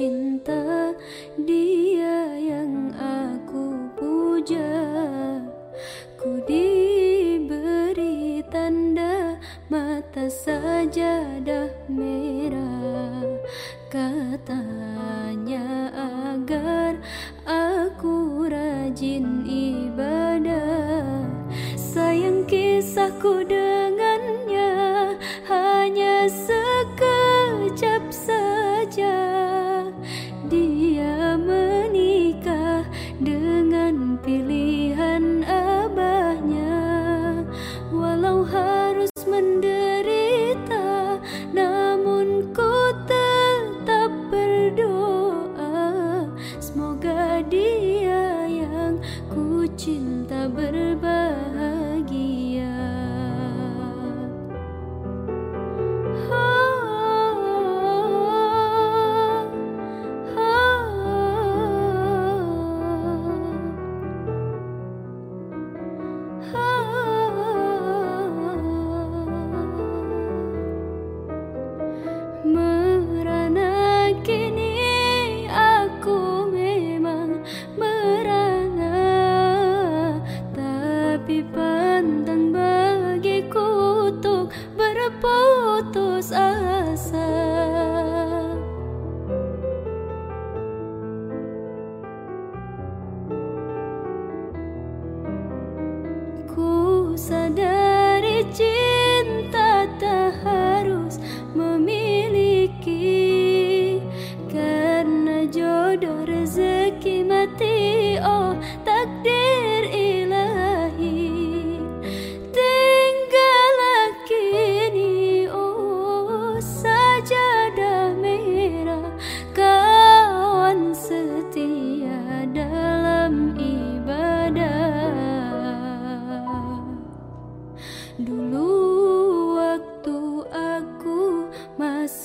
cinta dia yang aku puja. Ku diberi tanda mata saja dah merah. Katanya agar aku rajin cinta ber putus Ku sadar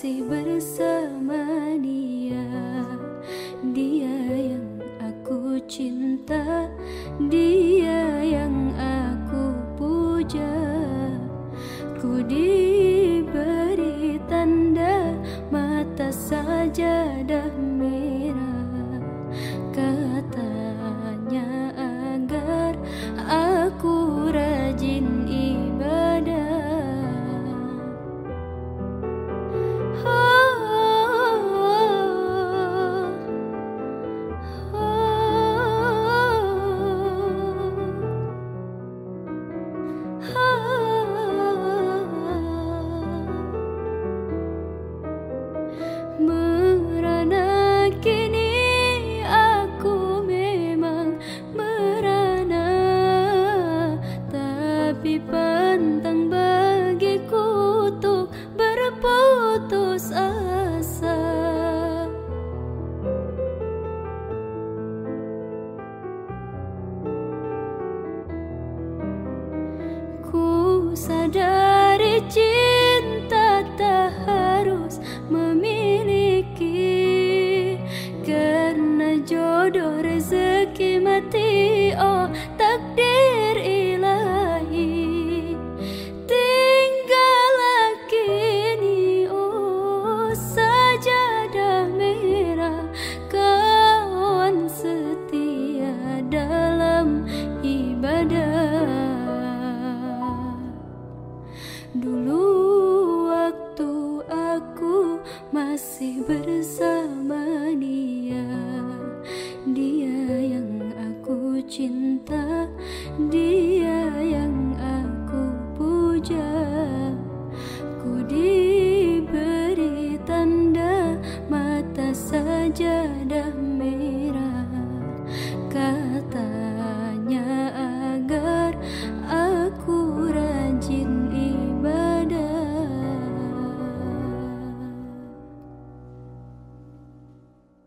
masih bersama dia. Dia yang aku cinta Dia yang aku puja. Ku diberi tanda mata saja dah merah. tak di